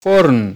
Forn